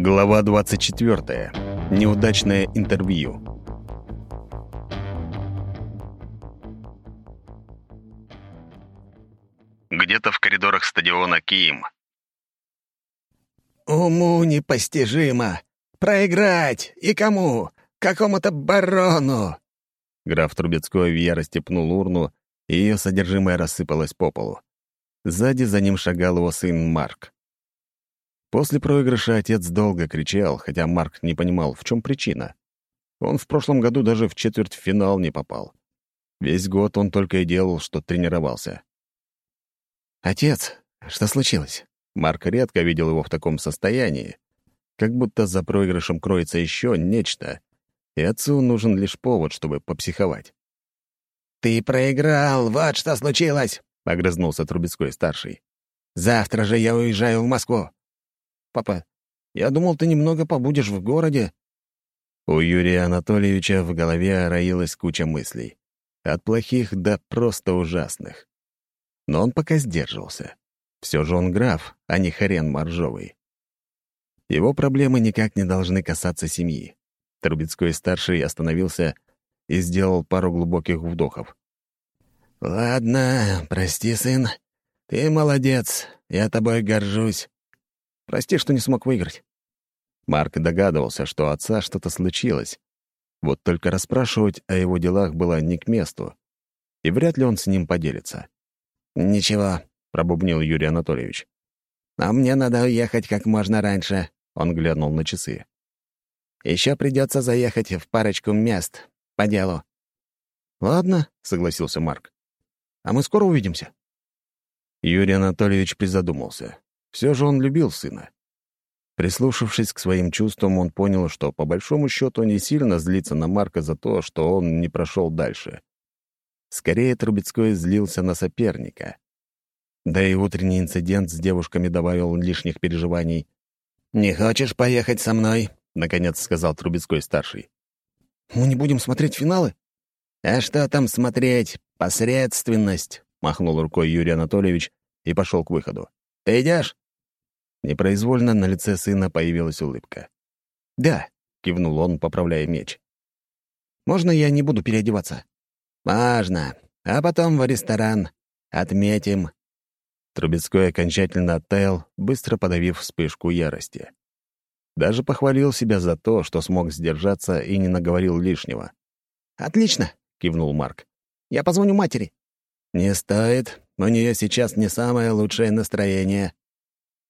Глава 24. Неудачное интервью. Где-то в коридорах стадиона Киим. «Уму непостижимо! Проиграть! И кому? Какому-то барону!» Граф Трубецкой в ярости пнул урну, и ее содержимое рассыпалось по полу. Сзади за ним шагал его сын Марк. После проигрыша отец долго кричал, хотя Марк не понимал, в чем причина. Он в прошлом году даже в четвертьфинал не попал. Весь год он только и делал, что тренировался. «Отец, что случилось?» Марк редко видел его в таком состоянии, как будто за проигрышем кроется еще нечто, и отцу нужен лишь повод, чтобы попсиховать. «Ты проиграл, вот что случилось!» — огрызнулся Трубецкой-старший. «Завтра же я уезжаю в Москву. Папа, я думал, ты немного побудешь в городе». У Юрия Анатольевича в голове роилась куча мыслей. От плохих до просто ужасных. Но он пока сдерживался. Все же он граф, а не хрен моржовый. Его проблемы никак не должны касаться семьи. Трубецкой-старший остановился и сделал пару глубоких вдохов. «Ладно, прости, сын. Ты молодец, я тобой горжусь. Прости, что не смог выиграть». Марк догадывался, что отца что-то случилось. Вот только расспрашивать о его делах было не к месту. И вряд ли он с ним поделится. «Ничего», — пробубнил Юрий Анатольевич. «А мне надо уехать как можно раньше», — он глянул на часы. «Еще придется заехать в парочку мест по делу». «Ладно», — согласился Марк. «А мы скоро увидимся?» Юрий Анатольевич призадумался. Все же он любил сына. Прислушавшись к своим чувствам, он понял, что по большому счету не сильно злится на Марка за то, что он не прошел дальше. Скорее, Трубецкой злился на соперника. Да и утренний инцидент с девушками добавил лишних переживаний. «Не хочешь поехать со мной?» — наконец сказал Трубецкой-старший. «Мы не будем смотреть финалы?» «А что там смотреть? Посредственность!» — махнул рукой Юрий Анатольевич и пошел к выходу. «Ты идешь?» Непроизвольно на лице сына появилась улыбка. «Да», — кивнул он, поправляя меч. «Можно я не буду переодеваться?» «Можно. А потом в ресторан. Отметим». Трубецкой окончательно оттаял, быстро подавив вспышку ярости. Даже похвалил себя за то, что смог сдержаться и не наговорил лишнего. «Отлично», — кивнул Марк. «Я позвоню матери». «Не стоит. У нее сейчас не самое лучшее настроение».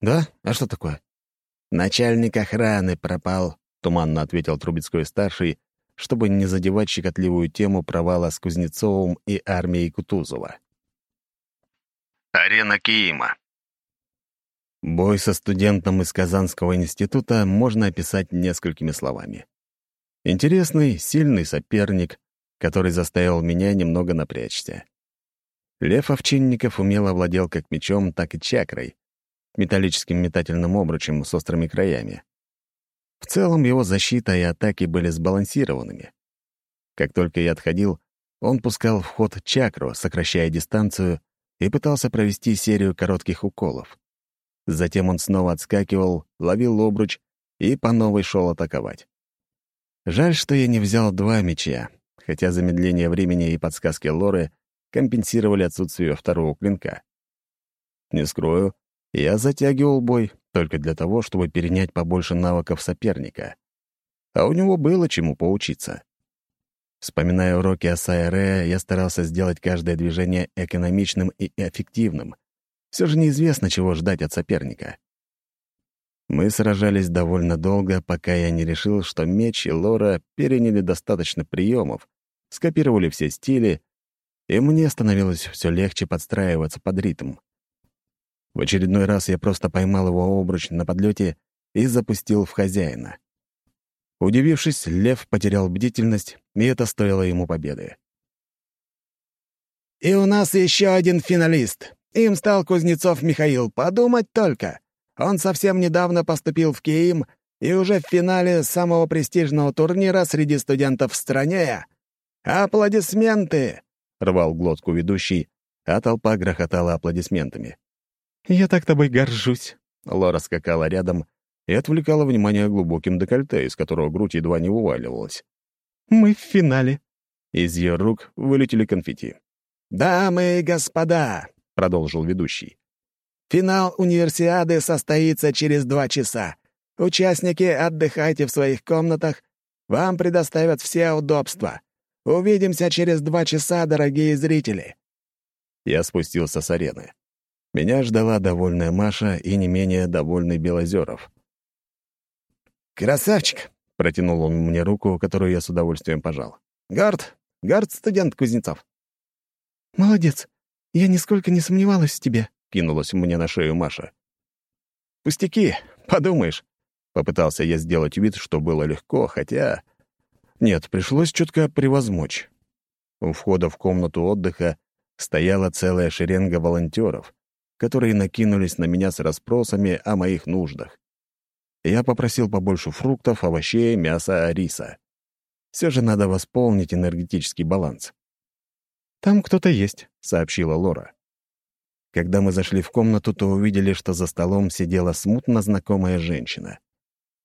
«Да? А что такое?» «Начальник охраны пропал», — туманно ответил Трубецкой-старший, чтобы не задевать щекотливую тему провала с Кузнецовым и армией Кутузова. Арена Киима Бой со студентом из Казанского института можно описать несколькими словами. Интересный, сильный соперник, который заставил меня немного напрячься. Лев Овчинников умело владел как мечом, так и чакрой, металлическим метательным обручем с острыми краями. В целом его защита и атаки были сбалансированными. Как только я отходил, он пускал в ход чакру, сокращая дистанцию, и пытался провести серию коротких уколов. Затем он снова отскакивал, ловил обруч и по новой шел атаковать. Жаль, что я не взял два меча, хотя замедление времени и подсказки Лоры компенсировали отсутствие второго клинка. Не скрою, я затягивал бой только для того, чтобы перенять побольше навыков соперника. А у него было чему поучиться. Вспоминая уроки Асайре, я старался сделать каждое движение экономичным и эффективным. Все же неизвестно, чего ждать от соперника. Мы сражались довольно долго, пока я не решил, что меч и Лора переняли достаточно приемов, скопировали все стили и мне становилось все легче подстраиваться под ритм. В очередной раз я просто поймал его обруч на подлете и запустил в хозяина. Удивившись, лев потерял бдительность, и это стоило ему победы. «И у нас еще один финалист. Им стал Кузнецов Михаил. Подумать только. Он совсем недавно поступил в Киим и уже в финале самого престижного турнира среди студентов в стране. Аплодисменты!» — рвал глотку ведущий, а толпа грохотала аплодисментами. «Я так тобой горжусь», — Лора скакала рядом и отвлекала внимание глубоким декольте, из которого грудь едва не вываливалась. «Мы в финале». Из ее рук вылетели конфетти. «Дамы и господа», — продолжил ведущий, «финал универсиады состоится через два часа. Участники, отдыхайте в своих комнатах. Вам предоставят все удобства. Увидимся через два часа, дорогие зрители». Я спустился с арены. Меня ждала довольная Маша и не менее довольный Белозеров. «Красавчик!» — протянул он мне руку, которую я с удовольствием пожал. «Гард! Гард, студент Кузнецов!» «Молодец! Я нисколько не сомневалась в тебе», — кинулась мне на шею Маша. «Пустяки, подумаешь!» Попытался я сделать вид, что было легко, хотя... Нет, пришлось четко превозмочь. У входа в комнату отдыха стояла целая шеренга волонтеров, которые накинулись на меня с расспросами о моих нуждах. Я попросил побольше фруктов, овощей, мяса, риса. Все же надо восполнить энергетический баланс. «Там кто-то есть», — сообщила Лора. Когда мы зашли в комнату, то увидели, что за столом сидела смутно знакомая женщина.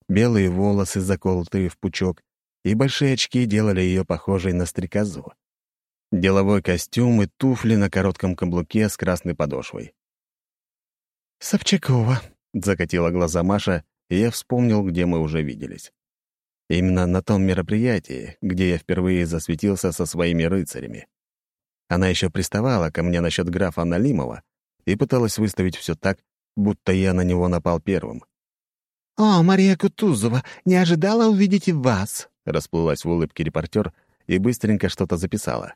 Белые волосы, заколотые в пучок, и большие очки делали ее похожей на стрекозу. Деловой костюм и туфли на коротком каблуке с красной подошвой. «Собчакова», — закатила глаза Маша, и я вспомнил, где мы уже виделись. Именно на том мероприятии, где я впервые засветился со своими рыцарями. Она еще приставала ко мне насчет графа Налимова и пыталась выставить все так, будто я на него напал первым. «О, Мария Кутузова, не ожидала увидеть вас!» — расплылась в улыбке репортер и быстренько что-то записала.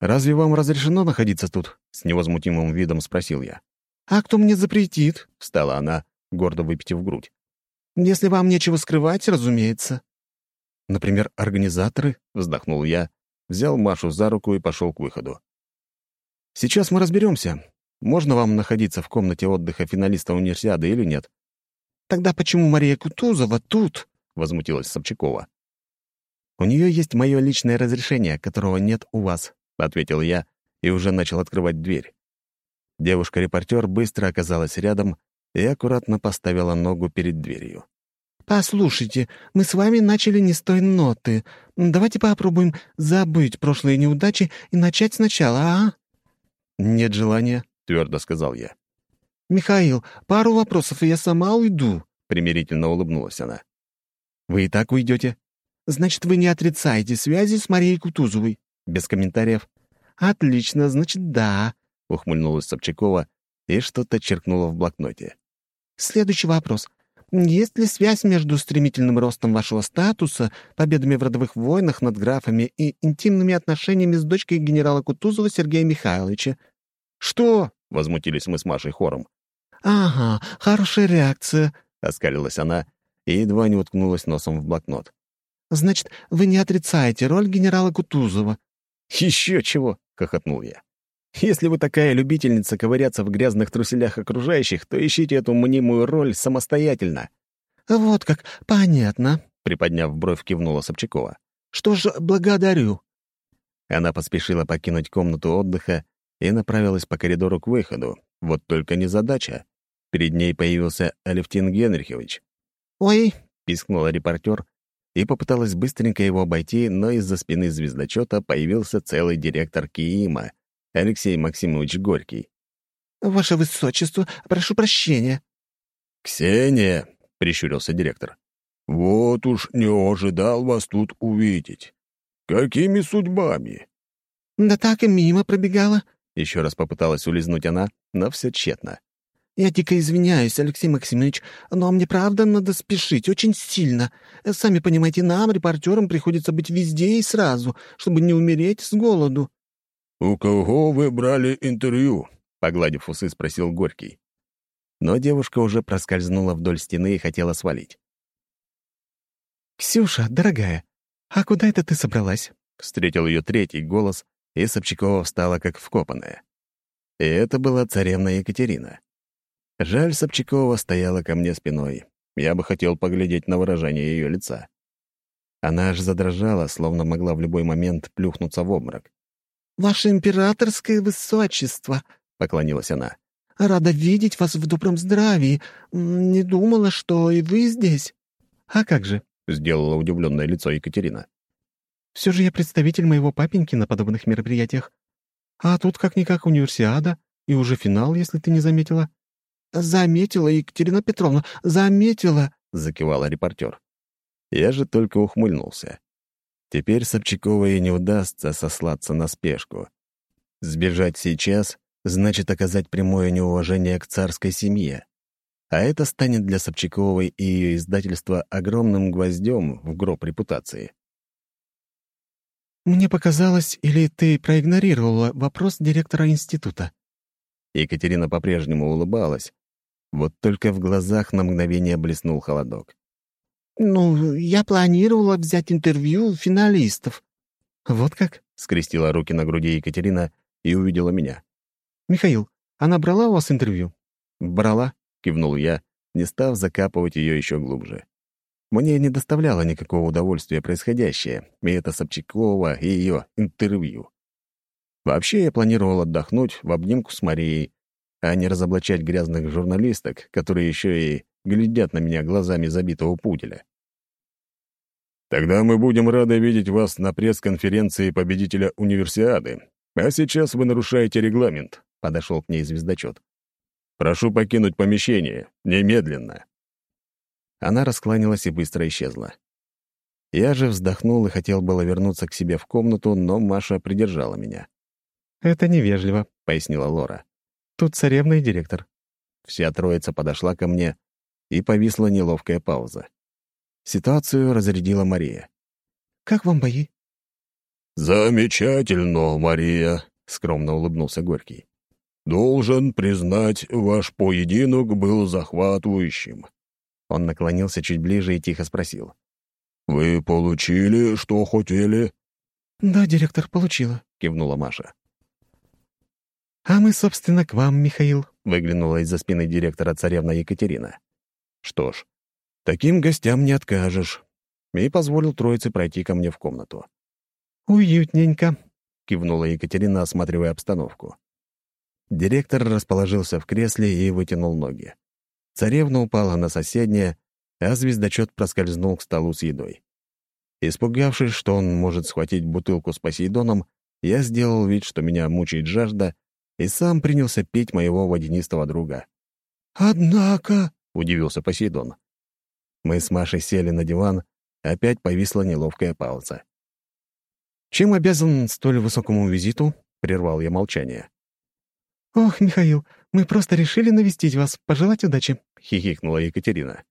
«Разве вам разрешено находиться тут?» — с невозмутимым видом спросил я. «А кто мне запретит?» — встала она, гордо выпитив грудь. «Если вам нечего скрывать, разумеется». «Например, организаторы?» — вздохнул я, взял Машу за руку и пошел к выходу. «Сейчас мы разберемся, можно вам находиться в комнате отдыха финалиста универсиады или нет». «Тогда почему Мария Кутузова тут?» — возмутилась Собчакова. «У нее есть мое личное разрешение, которого нет у вас», — ответил я и уже начал открывать дверь. Девушка-репортер быстро оказалась рядом и аккуратно поставила ногу перед дверью. «Послушайте, мы с вами начали не с той ноты. Давайте попробуем забыть прошлые неудачи и начать сначала, а?» «Нет желания», — твердо сказал я. «Михаил, пару вопросов, и я сама уйду», — примирительно улыбнулась она. «Вы и так уйдете?» «Значит, вы не отрицаете связи с Марией Кутузовой?» «Без комментариев». «Отлично, значит, да», — ухмыльнулась Собчакова и что-то черкнула в блокноте. «Следующий вопрос. Есть ли связь между стремительным ростом вашего статуса, победами в родовых войнах над графами и интимными отношениями с дочкой генерала Кутузова Сергея Михайловича?» «Что?» — возмутились мы с Машей хором. «Ага, хорошая реакция», — оскалилась она и едва не уткнулась носом в блокнот. «Значит, вы не отрицаете роль генерала Кутузова?» «Еще чего!» — хохотнул я. Если вы такая любительница ковыряться в грязных труселях окружающих, то ищите эту мнимую роль самостоятельно». «Вот как, понятно», — приподняв бровь, кивнула Собчакова. «Что ж, благодарю». Она поспешила покинуть комнату отдыха и направилась по коридору к выходу. Вот только не задача. Перед ней появился Алевтин Генрихович. «Ой!» — пискнула репортер и попыталась быстренько его обойти, но из-за спины звездочета появился целый директор Киима, Алексей Максимович Горький. «Ваше Высочество, прошу прощения». «Ксения», — прищурился директор, — «вот уж не ожидал вас тут увидеть. Какими судьбами?» «Да так и мимо пробегала», — еще раз попыталась улизнуть она, но все тщетно. «Я дико извиняюсь, Алексей Максимович, но мне правда надо спешить, очень сильно. Сами понимаете, нам, репортерам, приходится быть везде и сразу, чтобы не умереть с голоду». «У кого вы брали интервью?» — погладив усы, спросил Горький. Но девушка уже проскользнула вдоль стены и хотела свалить. «Ксюша, дорогая, а куда это ты собралась?» — встретил ее третий голос, и Собчакова встала как вкопанная. И это была царевна Екатерина. Жаль, Собчакова стояла ко мне спиной. Я бы хотел поглядеть на выражение ее лица. Она аж задрожала, словно могла в любой момент плюхнуться в обморок. «Ваше императорское высочество», — поклонилась она. Рада видеть вас в добром здравии. Не думала, что и вы здесь». «А как же?» — сделала удивленное лицо Екатерина. «Все же я представитель моего папеньки на подобных мероприятиях. А тут как-никак универсиада, и уже финал, если ты не заметила». «Заметила, Екатерина Петровна, заметила», — закивала репортер. Я же только ухмыльнулся. Теперь Собчаковой не удастся сослаться на спешку. Сбежать сейчас значит оказать прямое неуважение к царской семье. А это станет для Собчаковой и ее издательства огромным гвоздем в гроб репутации. «Мне показалось, или ты проигнорировала вопрос директора института?» Екатерина по-прежнему улыбалась, вот только в глазах на мгновение блеснул холодок. «Ну, я планировала взять интервью финалистов». «Вот как?» — скрестила руки на груди Екатерина и увидела меня. «Михаил, она брала у вас интервью?» «Брала», — кивнул я, не став закапывать ее еще глубже. Мне не доставляло никакого удовольствия происходящее, и это Собчакова и ее интервью. Вообще я планировал отдохнуть в обнимку с Марией, а не разоблачать грязных журналисток, которые еще и глядят на меня глазами забитого пуделя. «Тогда мы будем рады видеть вас на пресс-конференции победителя универсиады. А сейчас вы нарушаете регламент», — подошел к ней звездочет. «Прошу покинуть помещение. Немедленно». Она раскланялась и быстро исчезла. Я же вздохнул и хотел было вернуться к себе в комнату, но Маша придержала меня. «Это невежливо», — пояснила Лора. «Тут царевна и директор». Вся троица подошла ко мне, и повисла неловкая пауза. Ситуацию разрядила Мария. «Как вам бои?» «Замечательно, Мария», — скромно улыбнулся Горький. «Должен признать, ваш поединок был захватывающим». Он наклонился чуть ближе и тихо спросил. «Вы получили, что хотели?» «Да, директор, получила», — кивнула Маша. «А мы, собственно, к вам, Михаил», — выглянула из-за спины директора царевна Екатерина. Что ж, таким гостям не откажешь. И позволил троице пройти ко мне в комнату. «Уютненько», — кивнула Екатерина, осматривая обстановку. Директор расположился в кресле и вытянул ноги. Царевна упала на соседнее, а звездочет проскользнул к столу с едой. Испугавшись, что он может схватить бутылку с Посейдоном, я сделал вид, что меня мучает жажда, и сам принялся пить моего водянистого друга. «Однако», — удивился Посейдон. Мы с Машей сели на диван, опять повисла неловкая пауза. «Чем обязан столь высокому визиту?» — прервал я молчание. «Ох, Михаил, мы просто решили навестить вас, пожелать удачи», — хихикнула Екатерина.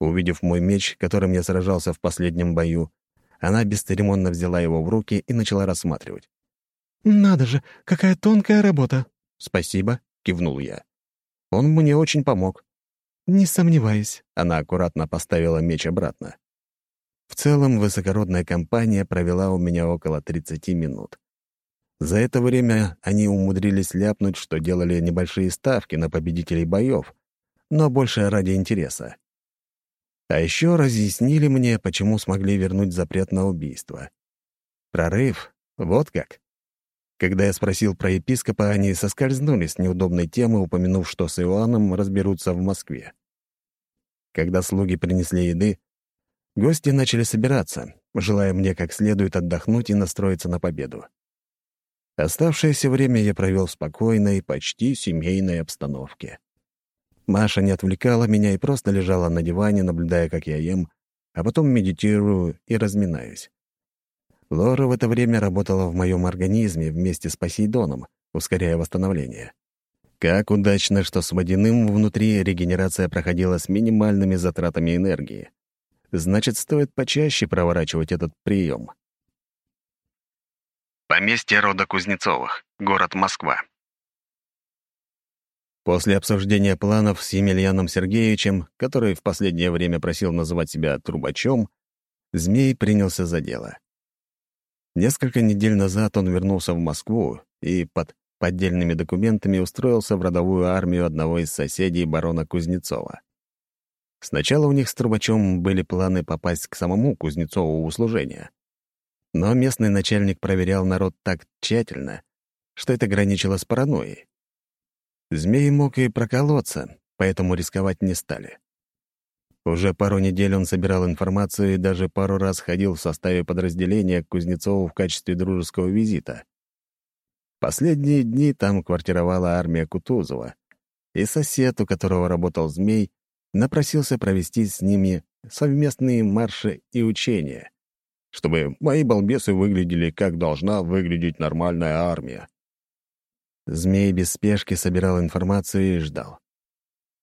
Увидев мой меч, которым я сражался в последнем бою, она бесцеремонно взяла его в руки и начала рассматривать. «Надо же, какая тонкая работа!» «Спасибо», — кивнул я. «Он мне очень помог». «Не сомневаюсь», — она аккуратно поставила меч обратно. В целом, высокородная компания провела у меня около 30 минут. За это время они умудрились ляпнуть, что делали небольшие ставки на победителей боев, но больше ради интереса. А еще разъяснили мне, почему смогли вернуть запрет на убийство. Прорыв? Вот как. Когда я спросил про епископа, они соскользнули с неудобной темы, упомянув, что с Иоанном разберутся в Москве. Когда слуги принесли еды, гости начали собираться, желая мне как следует отдохнуть и настроиться на победу. Оставшееся время я провел в спокойной, почти семейной обстановке. Маша не отвлекала меня и просто лежала на диване, наблюдая, как я ем, а потом медитирую и разминаюсь. Лора в это время работала в моем организме вместе с Посейдоном, ускоряя восстановление. Как удачно, что с водяным внутри регенерация проходила с минимальными затратами энергии. Значит, стоит почаще проворачивать этот прием. Поместье рода Кузнецовых, город Москва. После обсуждения планов с Емельяном Сергеевичем, который в последнее время просил называть себя трубачом, Змей принялся за дело. Несколько недель назад он вернулся в Москву и под поддельными документами устроился в родовую армию одного из соседей барона Кузнецова. Сначала у них с Трубачом были планы попасть к самому Кузнецову в услужение. Но местный начальник проверял народ так тщательно, что это граничило с паранойей. Змей мог и проколоться, поэтому рисковать не стали. Уже пару недель он собирал информацию и даже пару раз ходил в составе подразделения к Кузнецову в качестве дружеского визита. Последние дни там квартировала армия Кутузова, и сосед, у которого работал змей, напросился провести с ними совместные марши и учения, чтобы мои балбесы выглядели, как должна выглядеть нормальная армия. Змей без спешки собирал информацию и ждал.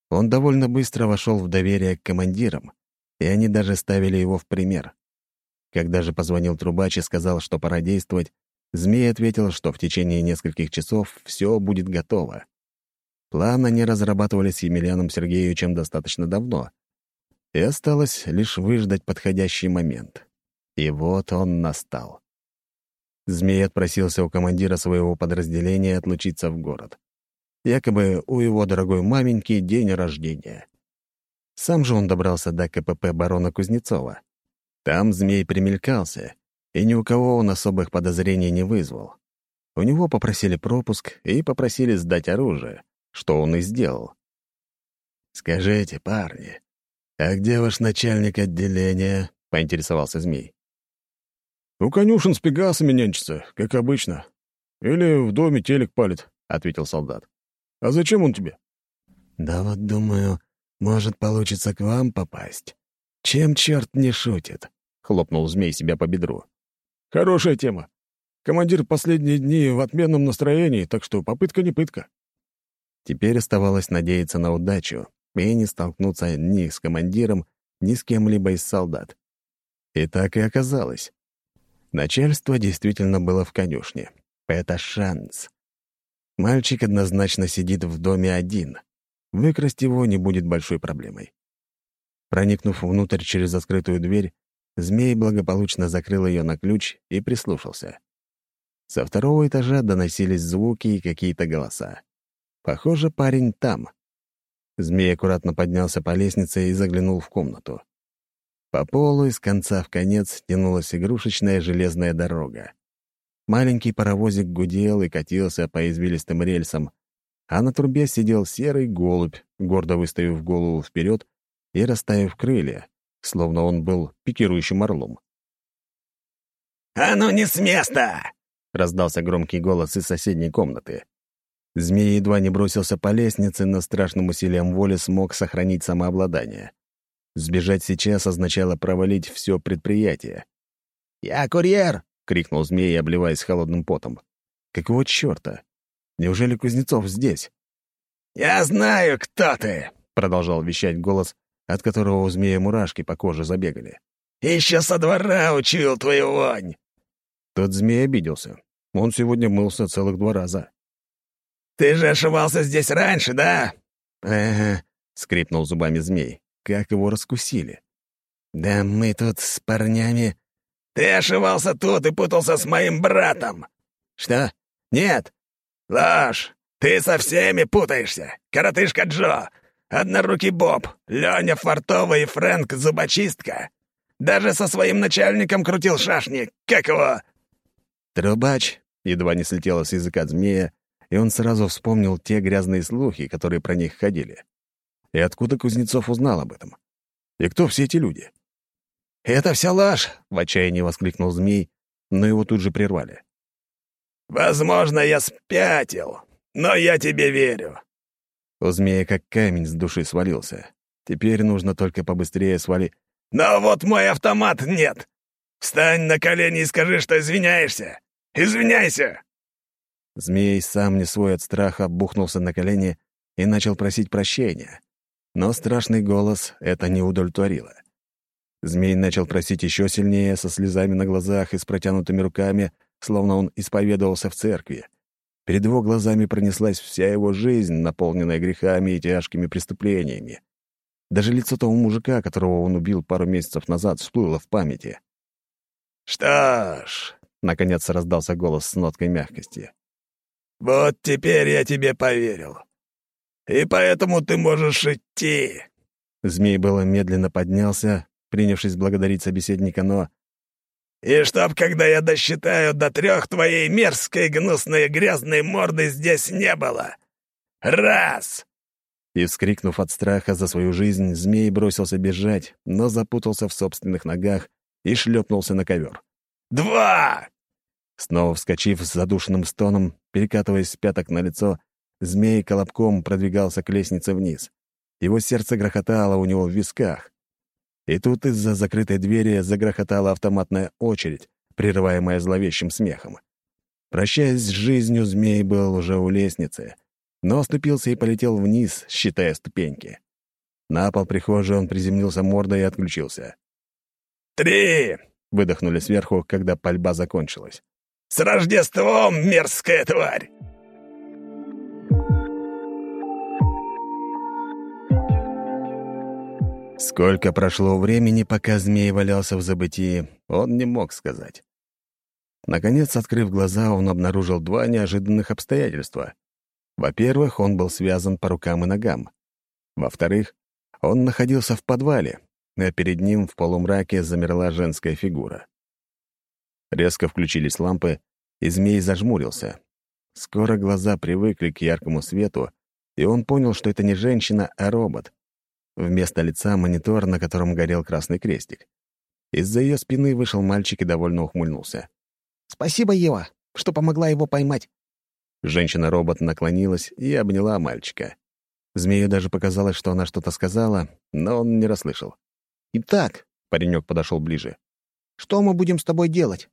Он довольно быстро вошел в доверие к командирам, и они даже ставили его в пример. Когда же позвонил трубач и сказал, что пора действовать, Змей ответил, что в течение нескольких часов все будет готово. План они разрабатывали с Емельяном Сергеевичем достаточно давно, и осталось лишь выждать подходящий момент. И вот он настал. Змей отпросился у командира своего подразделения отлучиться в город. Якобы у его дорогой маменьки день рождения. Сам же он добрался до КПП барона Кузнецова. Там змей примелькался, и ни у кого он особых подозрений не вызвал. У него попросили пропуск и попросили сдать оружие, что он и сделал. «Скажите, парни, а где ваш начальник отделения?» — поинтересовался змей. «У конюшен с пегасами нянчится, как обычно. Или в доме телек палит», — ответил солдат. А зачем он тебе?» «Да вот думаю, может, получится к вам попасть. Чем черт не шутит?» — хлопнул змей себя по бедру. «Хорошая тема. Командир последние дни в отменном настроении, так что попытка не пытка». Теперь оставалось надеяться на удачу и не столкнуться ни с командиром, ни с кем-либо из солдат. И так и оказалось. Начальство действительно было в конюшне. Это шанс. Мальчик однозначно сидит в доме один. Выкрасть его не будет большой проблемой. Проникнув внутрь через открытую дверь, змей благополучно закрыл ее на ключ и прислушался. Со второго этажа доносились звуки и какие-то голоса. Похоже, парень там. Змей аккуратно поднялся по лестнице и заглянул в комнату. По полу из конца в конец тянулась игрушечная железная дорога. Маленький паровозик гудел и катился по извилистым рельсам, а на трубе сидел серый голубь, гордо выставив голову вперед и расставив крылья, словно он был пикирующим орлом. «А ну не с места!» — раздался громкий голос из соседней комнаты. Змей едва не бросился по лестнице, но страшным усилием воли смог сохранить самообладание. Сбежать сейчас означало провалить все предприятие. «Я курьер!» — крикнул змей, обливаясь холодным потом. «Какого черта? Неужели Кузнецов здесь?» «Я знаю, кто ты!» — продолжал вещать голос, от которого у змея мурашки по коже забегали. «Еще со двора учил твою вонь!» Тот змей обиделся. Он сегодня мылся целых два раза. «Ты же ошивался здесь раньше, да?» «Ага», — скрипнул зубами змей. Как его раскусили. «Да мы тут с парнями...» Ты ошивался тут и путался с моим братом!» «Что? Нет!» «Ложь! Ты со всеми путаешься! Коротышка Джо, однорукий Боб, Леня Фартовый и Фрэнк Зубочистка! Даже со своим начальником крутил шашни! Как его?» «Трубач!» — едва не слетело с языка змея, и он сразу вспомнил те грязные слухи, которые про них ходили. И откуда Кузнецов узнал об этом? И кто все эти люди? «Это вся ложь!» — в отчаянии воскликнул змей, но его тут же прервали. «Возможно, я спятил, но я тебе верю». У змея как камень с души свалился. Теперь нужно только побыстрее свали... «Но вот мой автомат нет! Встань на колени и скажи, что извиняешься! Извиняйся!» Змей, сам не свой от страха, бухнулся на колени и начал просить прощения. Но страшный голос это не удовлетворило. Змей начал просить еще сильнее, со слезами на глазах и с протянутыми руками, словно он исповедовался в церкви. Перед его глазами пронеслась вся его жизнь, наполненная грехами и тяжкими преступлениями. Даже лицо того мужика, которого он убил пару месяцев назад, всплыло в памяти. «Что ж», — наконец раздался голос с ноткой мягкости, «вот теперь я тебе поверил. И поэтому ты можешь идти». Змей было медленно поднялся, принявшись благодарить собеседника, но... «И чтоб, когда я досчитаю до трех, твоей мерзкой, гнусной, грязной морды здесь не было. Раз!» И, вскрикнув от страха за свою жизнь, змей бросился бежать, но запутался в собственных ногах и шлепнулся на ковер. «Два!» Снова вскочив с задушенным стоном, перекатываясь с пяток на лицо, змей колобком продвигался к лестнице вниз. Его сердце грохотало у него в висках. И тут из-за закрытой двери загрохотала автоматная очередь, прерываемая зловещим смехом. Прощаясь с жизнью, змей был уже у лестницы, но оступился и полетел вниз, считая ступеньки. На пол прихожей он приземлился мордой и отключился. «Три!» — выдохнули сверху, когда пальба закончилась. «С Рождеством, мерзкая тварь!» Сколько прошло времени, пока змей валялся в забытии, он не мог сказать. Наконец, открыв глаза, он обнаружил два неожиданных обстоятельства. Во-первых, он был связан по рукам и ногам. Во-вторых, он находился в подвале, а перед ним в полумраке замерла женская фигура. Резко включились лампы, и змей зажмурился. Скоро глаза привыкли к яркому свету, и он понял, что это не женщина, а робот. Вместо лица — монитор, на котором горел красный крестик. Из-за ее спины вышел мальчик и довольно ухмыльнулся. «Спасибо, Ева, что помогла его поймать». Женщина-робот наклонилась и обняла мальчика. Змею даже показалось, что она что-то сказала, но он не расслышал. «Итак», — паренек подошел ближе, — «что мы будем с тобой делать?»